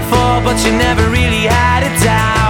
before, but you never really had a doubt.